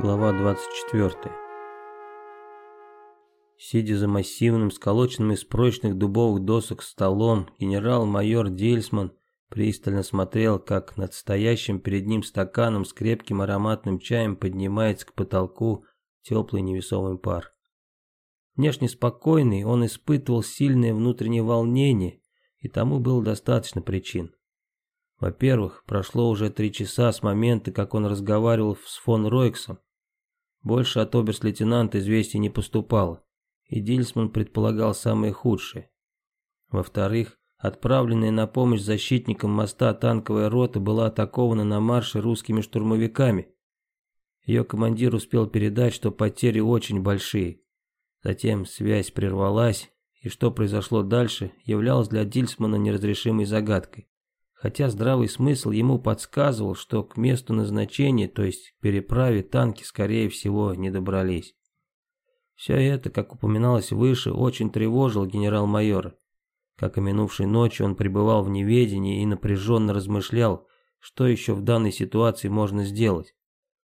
Глава 24. Сидя за массивным, сколоченным из прочных дубовых досок столом, генерал-майор Дильсман пристально смотрел, как над стоящим перед ним стаканом с крепким ароматным чаем поднимается к потолку теплый невесомый пар. Внешне спокойный, он испытывал сильное внутреннее волнение, и тому было достаточно причин. Во-первых, прошло уже три часа с момента, как он разговаривал с фон Ройксом, больше от оберст-лейтенанта известий не поступало, и Дильсман предполагал самое худшее. Во-вторых, отправленная на помощь защитникам моста танковая рота была атакована на марше русскими штурмовиками. Ее командир успел передать, что потери очень большие. Затем связь прервалась, и что произошло дальше, являлось для Дильсмана неразрешимой загадкой хотя здравый смысл ему подсказывал, что к месту назначения, то есть к переправе, танки, скорее всего, не добрались. Все это, как упоминалось выше, очень тревожило генерал-майора. Как и минувшей ночью он пребывал в неведении и напряженно размышлял, что еще в данной ситуации можно сделать.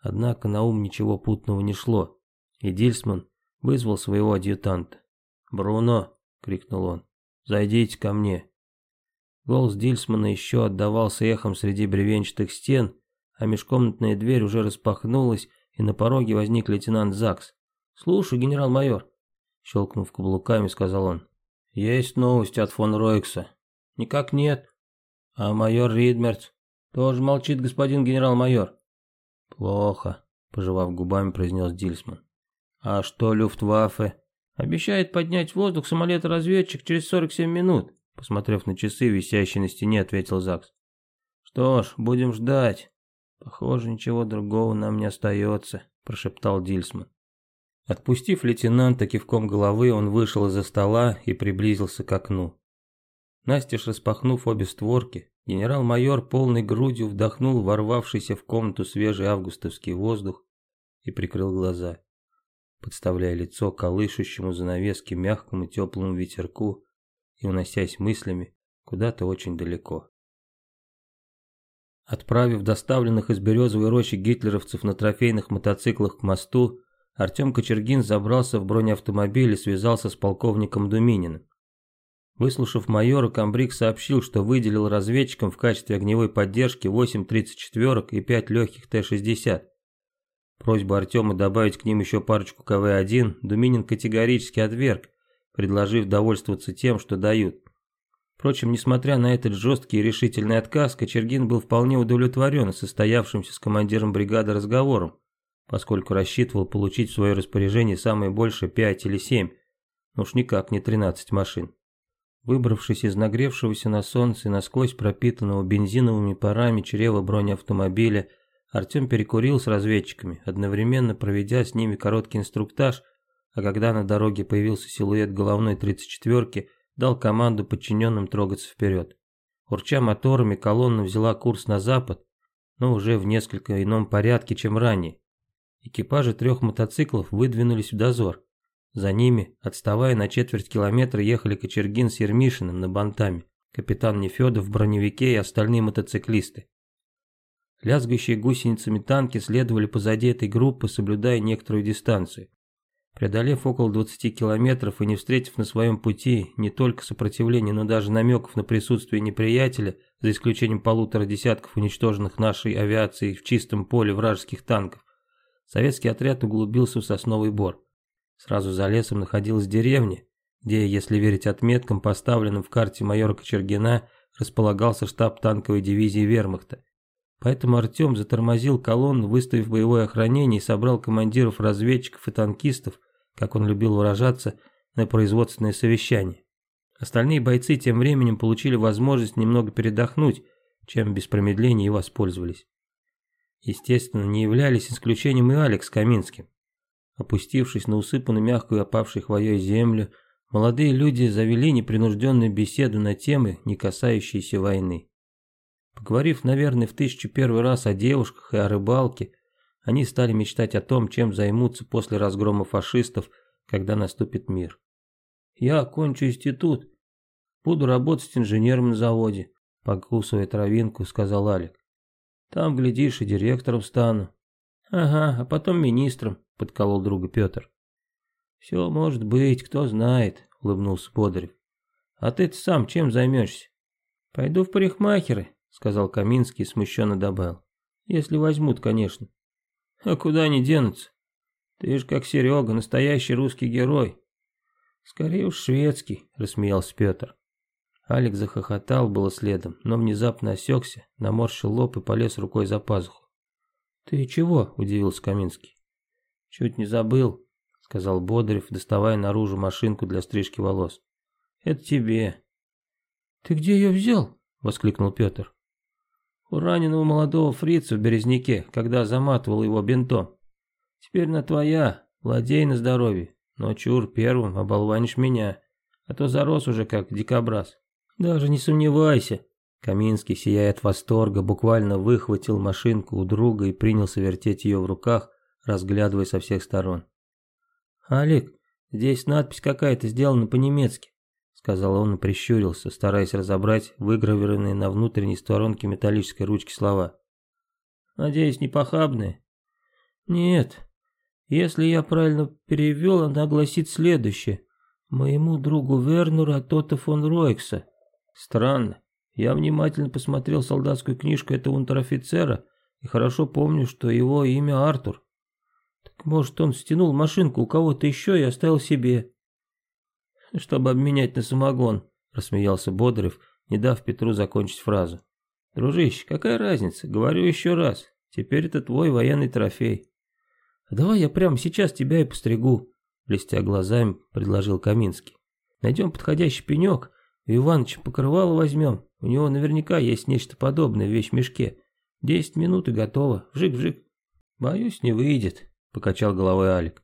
Однако на ум ничего путного не шло, и Дильсман вызвал своего адъютанта. «Бруно!» — крикнул он. «Зайдите ко мне!» Голос Дильсмана еще отдавался эхом среди бревенчатых стен, а межкомнатная дверь уже распахнулась, и на пороге возник лейтенант Закс. «Слушай, генерал-майор», — щелкнув каблуками, сказал он. «Есть новости от фон Ройкса?» «Никак нет». «А майор Ридмерц?» «Тоже молчит господин генерал-майор». «Плохо», — пожевав губами, произнес Дильсман. «А что Люфтваффе?» «Обещает поднять воздух самолет-разведчик через 47 минут». Посмотрев на часы, висящие на стене, ответил Закс. «Что ж, будем ждать. Похоже, ничего другого нам не остается», – прошептал Дильсман. Отпустив лейтенанта кивком головы, он вышел из-за стола и приблизился к окну. Настежь распахнув обе створки, генерал-майор полной грудью вдохнул ворвавшийся в комнату свежий августовский воздух и прикрыл глаза, подставляя лицо колышущему занавески мягкому теплому ветерку, и уносясь мыслями куда-то очень далеко. Отправив доставленных из березовой рощи гитлеровцев на трофейных мотоциклах к мосту, Артем Кочергин забрался в бронеавтомобиль и связался с полковником Думининым. Выслушав майора, Камбрик сообщил, что выделил разведчикам в качестве огневой поддержки 8 34 и 5 легких Т-60. Просьбу Артема добавить к ним еще парочку КВ-1 Думинин категорически отверг, предложив довольствоваться тем, что дают. Впрочем, несмотря на этот жесткий и решительный отказ, Кочергин был вполне удовлетворен состоявшимся с командиром бригады разговором, поскольку рассчитывал получить в свое распоряжение самое большее 5 или 7, но уж никак не 13 машин. Выбравшись из нагревшегося на солнце и насквозь пропитанного бензиновыми парами чрева бронеавтомобиля, Артем перекурил с разведчиками, одновременно проведя с ними короткий инструктаж – а когда на дороге появился силуэт головной 34-ки, дал команду подчиненным трогаться вперед. Урча моторами, колонна взяла курс на запад, но уже в несколько ином порядке, чем ранее. Экипажи трех мотоциклов выдвинулись в дозор. За ними, отставая на четверть километра, ехали Кочергин с Ермишиным на бантами, капитан Нефедов в броневике и остальные мотоциклисты. Лязгающие гусеницами танки следовали позади этой группы, соблюдая некоторую дистанцию. Преодолев около 20 километров и не встретив на своем пути не только сопротивления, но даже намеков на присутствие неприятеля, за исключением полутора десятков уничтоженных нашей авиацией в чистом поле вражеских танков, советский отряд углубился в сосновый бор. Сразу за лесом находилась деревня, где, если верить отметкам, поставленным в карте майора Кочергина, располагался штаб танковой дивизии вермахта. Поэтому Артем затормозил колонну, выставив боевое охранение и собрал командиров разведчиков и танкистов, как он любил выражаться, на производственное совещание. Остальные бойцы тем временем получили возможность немного передохнуть, чем без промедления и воспользовались. Естественно, не являлись исключением и Алекс Каминским. Опустившись на усыпанную мягкую опавшей хвоей землю, молодые люди завели непринужденную беседу на темы, не касающиеся войны. Поговорив, наверное, в тысячу первый раз о девушках и о рыбалке, они стали мечтать о том, чем займутся после разгрома фашистов, когда наступит мир. «Я окончу институт. Буду работать инженером на заводе», покусывая травинку, сказал Алик. «Там, глядишь, и директором стану». Ага, а потом министром, подколол друга Петр. Все может быть, кто знает, улыбнулся Бодорев. А ты сам чем займешься? Пойду в парикмахеры, сказал Каминский и смущенно добавил. Если возьмут, конечно. А куда они денутся? Ты ж как Серега, настоящий русский герой. Скорее уж шведский, рассмеялся Петр. Алик захохотал было следом, но внезапно осекся, наморщил лоб и полез рукой за пазуху. «Ты чего?» – удивился Каминский. «Чуть не забыл», – сказал Бодрев, доставая наружу машинку для стрижки волос. «Это тебе». «Ты где ее взял?» – воскликнул Петр. «У раненого молодого фрица в Березняке, когда заматывал его бинтом. Теперь на твоя, владей на здоровье, но чур первым оболванишь меня, а то зарос уже как дикобраз». «Даже не сомневайся». Каминский, сияя от восторга, буквально выхватил машинку у друга и принялся вертеть ее в руках, разглядывая со всех сторон. «Алик, здесь надпись какая-то сделана по-немецки», сказал он и прищурился, стараясь разобрать выгравированные на внутренней сторонке металлической ручки слова. «Надеюсь, не похабные?» «Нет. Если я правильно перевел, она гласит следующее. Моему другу Вернеру от фон Ройкса». Странно. Я внимательно посмотрел солдатскую книжку этого унтер-офицера и хорошо помню, что его имя Артур. Так может он стянул машинку у кого-то еще и оставил себе. Чтобы обменять на самогон, рассмеялся Бодрев, не дав Петру закончить фразу. Дружище, какая разница? Говорю еще раз. Теперь это твой военный трофей. Давай я прямо сейчас тебя и постригу, блестя глазами, предложил Каминский. Найдем подходящий пенек Иваныч покрывало возьмем. У него наверняка есть нечто подобное в вещмешке. Десять минут и готово. Вжик-вжик. Боюсь, не выйдет, покачал головой Алик.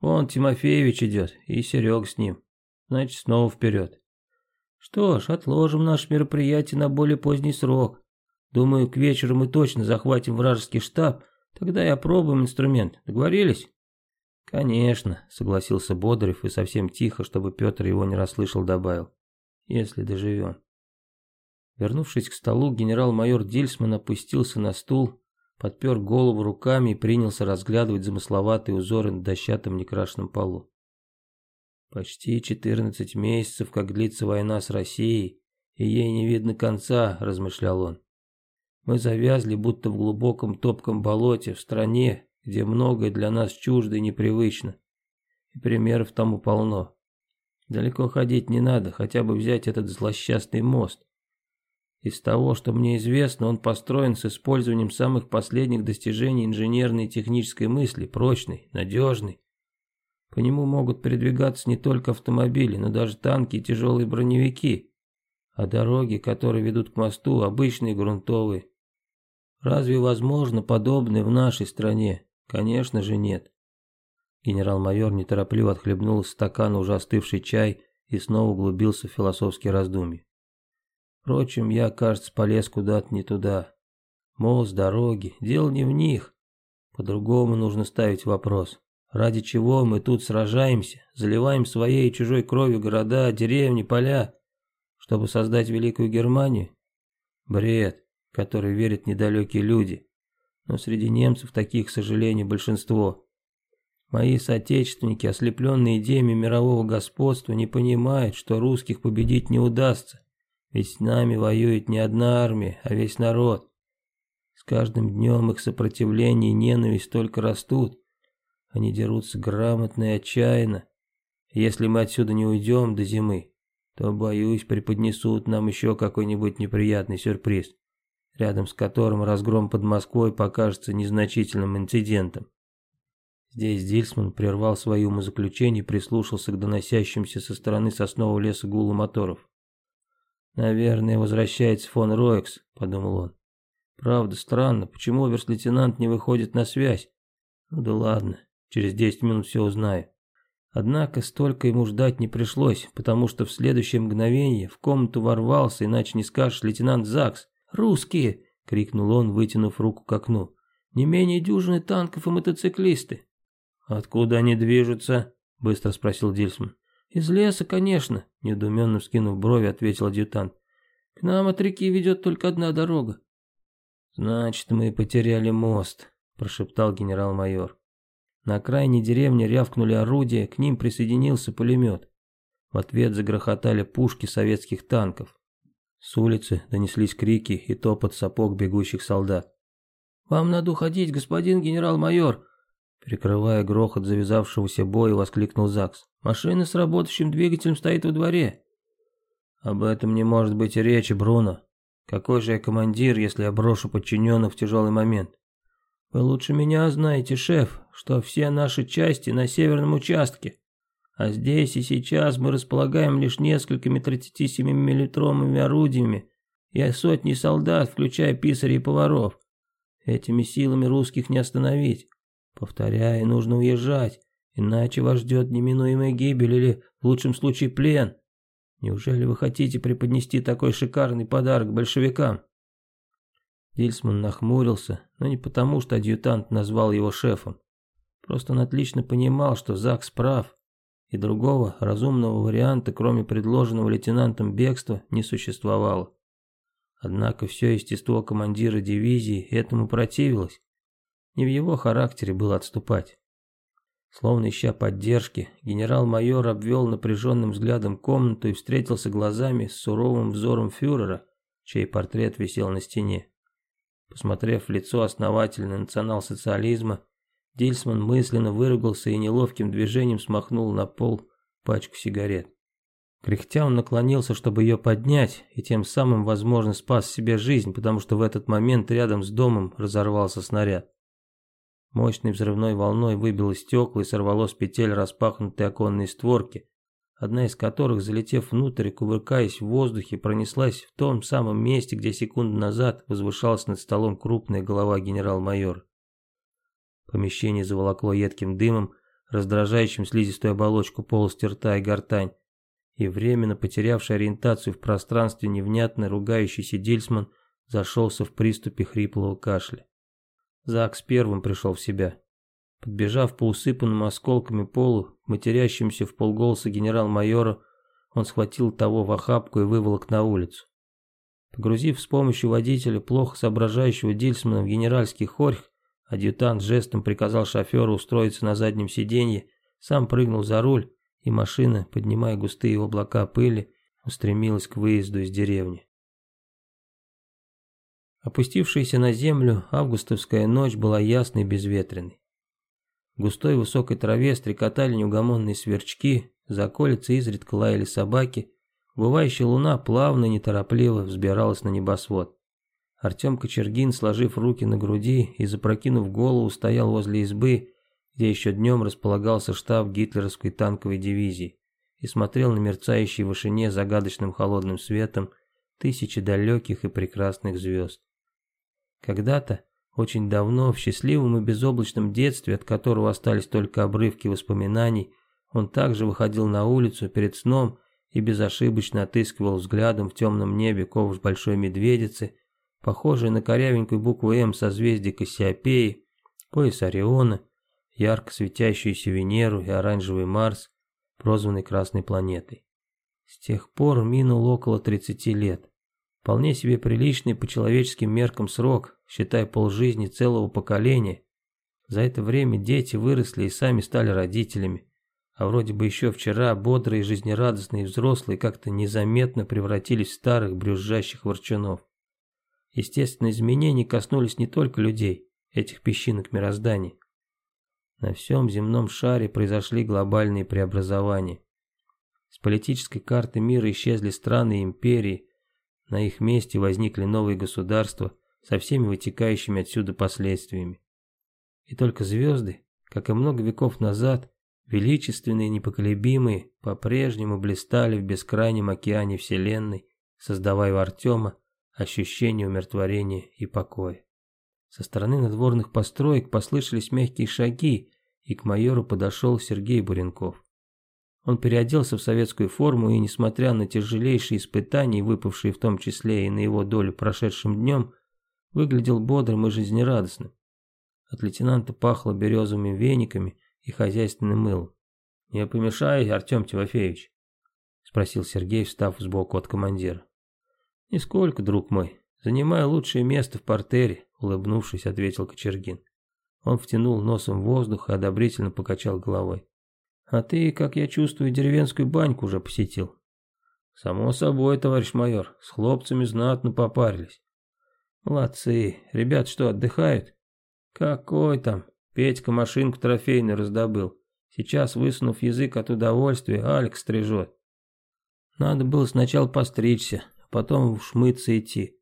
Вон Тимофеевич идет, и Серег с ним. Значит, снова вперед. Что ж, отложим наше мероприятие на более поздний срок. Думаю, к вечеру мы точно захватим вражеский штаб, тогда и опробуем инструмент. Договорились? Конечно, согласился Бодрев и совсем тихо, чтобы Петр его не расслышал, добавил если доживем. Вернувшись к столу, генерал-майор Дильсман опустился на стул, подпер голову руками и принялся разглядывать замысловатые узоры на дощатом некрашенном полу. «Почти четырнадцать месяцев, как длится война с Россией, и ей не видно конца», – размышлял он. «Мы завязли, будто в глубоком топком болоте, в стране, где многое для нас чуждо и непривычно. И примеров тому полно. Далеко ходить не надо, хотя бы взять этот злосчастный мост. Из того, что мне известно, он построен с использованием самых последних достижений инженерной и технической мысли, прочный, надежный. По нему могут передвигаться не только автомобили, но даже танки и тяжелые броневики. А дороги, которые ведут к мосту, обычные грунтовые. Разве возможно подобное в нашей стране? Конечно же нет. Генерал-майор неторопливо отхлебнул из стакана уже остывший чай и снова углубился в философские раздумья. Впрочем, я, кажется, полез куда-то не туда. Мост, дороги, дело не в них. По-другому нужно ставить вопрос. Ради чего мы тут сражаемся, заливаем своей и чужой кровью города, деревни, поля, чтобы создать Великую Германию? Бред, который верят недалекие люди. Но среди немцев таких, к сожалению, большинство. Мои соотечественники, ослепленные идеями мирового господства, не понимают, что русских победить не удастся, ведь с нами воюет не одна армия, а весь народ. С каждым днем их сопротивление и ненависть только растут. Они дерутся грамотно и отчаянно. Если мы отсюда не уйдем до зимы, то, боюсь, преподнесут нам еще какой-нибудь неприятный сюрприз, рядом с которым разгром под Москвой покажется незначительным инцидентом. Здесь Дильсман прервал свое умозаключение и прислушался к доносящимся со стороны соснового леса гулу моторов. «Наверное, возвращается фон Роекс», — подумал он. «Правда, странно, почему оберст-лейтенант не выходит на связь? Ну да ладно, через десять минут все узнаю». Однако столько ему ждать не пришлось, потому что в следующее мгновение в комнату ворвался, иначе не скажешь, лейтенант Закс. «Русские!» — крикнул он, вытянув руку к окну. «Не менее дюжины танков и мотоциклисты. «Откуда они движутся?» – быстро спросил Дильсман. «Из леса, конечно», – недоуменно вскинув брови, ответил адъютант. «К нам от реки ведет только одна дорога». «Значит, мы потеряли мост», – прошептал генерал-майор. На окраине деревни рявкнули орудия, к ним присоединился пулемет. В ответ загрохотали пушки советских танков. С улицы донеслись крики и топот сапог бегущих солдат. «Вам надо уходить, господин генерал-майор!» Прикрывая грохот завязавшегося боя, воскликнул ЗАГС. «Машина с работающим двигателем стоит во дворе». «Об этом не может быть и речи, Бруно. Какой же я командир, если я брошу подчиненных в тяжелый момент?» «Вы лучше меня знаете, шеф, что все наши части на северном участке. А здесь и сейчас мы располагаем лишь несколькими 37-миллитровыми орудиями и сотни солдат, включая писарей и поваров. Этими силами русских не остановить. Повторяю, нужно уезжать, иначе вас ждет неминуемая гибель или, в лучшем случае, плен. Неужели вы хотите преподнести такой шикарный подарок большевикам?» Дильсман нахмурился, но не потому, что адъютант назвал его шефом. Просто он отлично понимал, что Закс прав, и другого разумного варианта, кроме предложенного лейтенантом бегства, не существовало. Однако все естество командира дивизии этому противилось. Не в его характере было отступать. Словно ища поддержки, генерал-майор обвел напряженным взглядом комнату и встретился глазами с суровым взором фюрера, чей портрет висел на стене. Посмотрев в лицо основателя национал-социализма, Дильсман мысленно выругался и неловким движением смахнул на пол пачку сигарет. Кряхтя он наклонился, чтобы ее поднять, и тем самым, возможно, спас себе жизнь, потому что в этот момент рядом с домом разорвался снаряд. Мощной взрывной волной выбило стекла и сорвало с петель распахнутые оконные створки, одна из которых, залетев внутрь и кувыркаясь в воздухе, пронеслась в том самом месте, где секунду назад возвышалась над столом крупная голова генерал-майора. Помещение заволокло едким дымом, раздражающим слизистую оболочку полости рта и гортань, и временно потерявший ориентацию в пространстве невнятно ругающийся Дильсман зашелся в приступе хриплого кашля. Закс первым пришел в себя. Подбежав по усыпанному осколками полу, матерящимся в полголоса генерал-майора, он схватил того в охапку и выволок на улицу. Погрузив с помощью водителя плохо соображающего Дильсмана в генеральский хорьх, Адъютант жестом приказал шоферу устроиться на заднем сиденье, сам прыгнул за руль, и машина, поднимая густые облака пыли, устремилась к выезду из деревни. Опустившаяся на землю августовская ночь была ясной и безветренной. В густой высокой траве стрекотали неугомонные сверчки, за околицей изредка лаяли собаки, бывающая луна плавно и неторопливо взбиралась на небосвод. Артем Кочергин, сложив руки на груди и запрокинув голову, стоял возле избы, где еще днем располагался штаб гитлеровской танковой дивизии, и смотрел на мерцающие в вышине загадочным холодным светом тысячи далеких и прекрасных звезд. Когда-то, очень давно, в счастливом и безоблачном детстве, от которого остались только обрывки воспоминаний, он также выходил на улицу перед сном и безошибочно отыскивал взглядом в темном небе ковш большой медведицы, похожий на корявенькую букву «М» созвездие Кассиопеи, пояс Ориона, ярко светящуюся Венеру и оранжевый Марс, прозванный Красной планетой. С тех пор минуло около 30 лет. Вполне себе приличный по человеческим меркам срок, считай полжизни целого поколения. За это время дети выросли и сами стали родителями. А вроде бы еще вчера бодрые, жизнерадостные взрослые как-то незаметно превратились в старых брюзжащих ворчунов. Естественные изменения коснулись не только людей, этих песчинок мироздания. На всем земном шаре произошли глобальные преобразования. С политической карты мира исчезли страны и империи, на их месте возникли новые государства со всеми вытекающими отсюда последствиями. И только звезды, как и много веков назад, величественные и непоколебимые, по-прежнему блистали в бескрайнем океане Вселенной, создавая у Артема ощущение умиротворения и покоя. Со стороны надворных построек послышались мягкие шаги, и к майору подошел Сергей Буренков. Он переоделся в советскую форму и, несмотря на тяжелейшие испытания, выпавшие в том числе и на его долю прошедшим днем, выглядел бодрым и жизнерадостным. От лейтенанта пахло березовыми вениками и хозяйственным мылом. «Не помешай, Артем Тимофеевич?» – спросил Сергей, встав сбоку от командира. «Нисколько, друг мой. Занимаю лучшее место в портере», — улыбнувшись, ответил Кочергин. Он втянул носом воздух и одобрительно покачал головой. «А ты, как я чувствую, деревенскую баньку уже посетил?» «Само собой, товарищ майор, с хлопцами знатно попарились». «Молодцы. Ребят что, отдыхают?» «Какой там? Петька машинку трофейную раздобыл. Сейчас, высунув язык от удовольствия, Алекс стрижет. Надо было сначала постричься, потом в шмыться идти.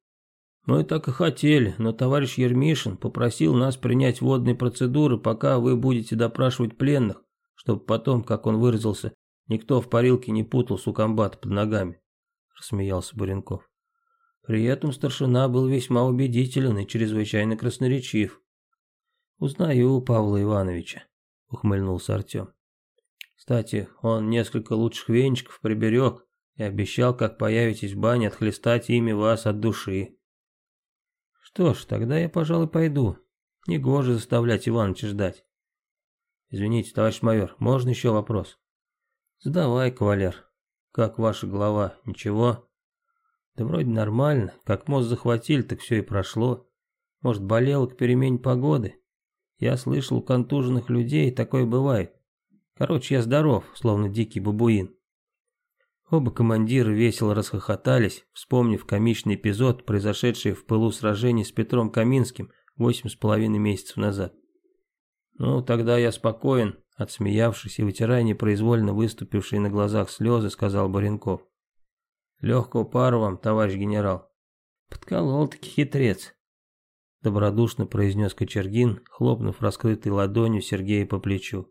Мы так и хотели, но товарищ Ермишин попросил нас принять водные процедуры, пока вы будете допрашивать пленных, чтобы потом, как он выразился, никто в парилке не путался у комбата под ногами», — рассмеялся Буренков. При этом старшина был весьма убедителен и чрезвычайно красноречив. «Узнаю Павла Ивановича», — ухмыльнулся Артем. «Кстати, он несколько лучших венчиков приберег и обещал, как появитесь в бане, отхлестать ими вас от души». Что ж, тогда я, пожалуй, пойду. Негоже заставлять Иваныча ждать. Извините, товарищ майор, можно еще вопрос? Задавай, кавалер. Как ваша голова? Ничего? Да вроде нормально. Как мост захватили, так все и прошло. Может, болело к перемене погоды? Я слышал, у контуженных людей такое бывает. Короче, я здоров, словно дикий бабуин. Оба командира весело расхохотались, вспомнив комичный эпизод, произошедший в пылу сражений с Петром Каминским восемь с половиной месяцев назад. «Ну, тогда я спокоен», — отсмеявшись и вытирая непроизвольно выступившие на глазах слезы, сказал Баренков. «Легкого пару вам, товарищ генерал». «Подколол-таки хитрец», — добродушно произнес Кочергин, хлопнув раскрытой ладонью Сергея по плечу.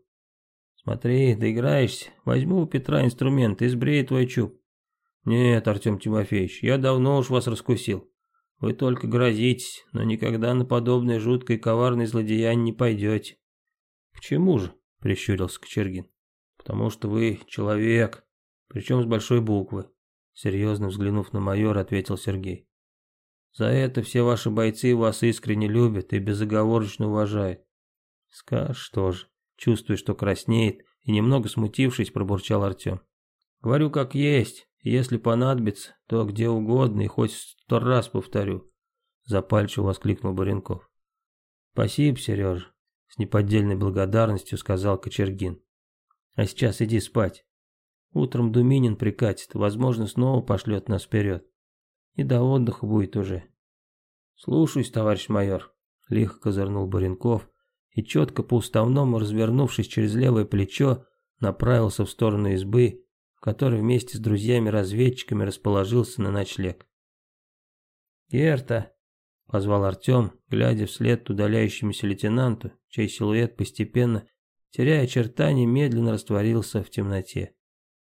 Смотри, доиграешься, возьму у Петра инструмент и сбрею твой чуб. Нет, Артем Тимофеевич, я давно уж вас раскусил. Вы только грозитесь, но никогда на подобное жуткое и коварное злодеяние не пойдете. Почему же? Прищурился Кочергин. Потому что вы человек, причем с большой буквы. Серьезно взглянув на майора, ответил Сергей. За это все ваши бойцы вас искренне любят и безоговорочно уважают. Скажешь тоже чувствуя, что краснеет, и немного смутившись, пробурчал Артем. «Говорю как есть, если понадобится, то где угодно и хоть сто раз повторю», запальчиво воскликнул Баренков. «Спасибо, Сережа», с неподдельной благодарностью сказал Кочергин. «А сейчас иди спать. Утром Думинин прикатит, возможно, снова пошлет нас вперед. И до отдыха будет уже». «Слушаюсь, товарищ майор», лихо козырнул Баренков, и четко по уставному развернувшись через левое плечо, направился в сторону избы, в которой вместе с друзьями-разведчиками расположился на ночлег. «Герта!» — позвал Артем, глядя вслед удаляющемуся лейтенанту, чей силуэт постепенно, теряя очертания, медленно растворился в темноте.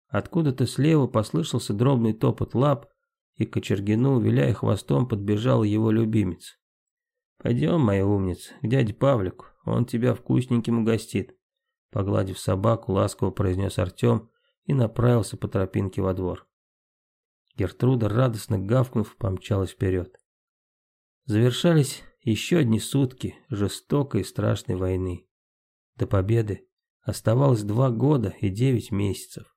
Откуда-то слева послышался дробный топот лап, и к Кочергину, виляя хвостом, подбежал его любимец. «Пойдем, моя умница, к дяде Павлику, он тебя вкусненьким угостит», погладив собаку, ласково произнес Артем и направился по тропинке во двор. Гертруда, радостно гавкнув, помчалась вперед. Завершались еще одни сутки жестокой и страшной войны. До победы оставалось два года и девять месяцев.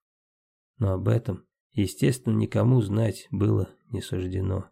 Но об этом, естественно, никому знать было не суждено.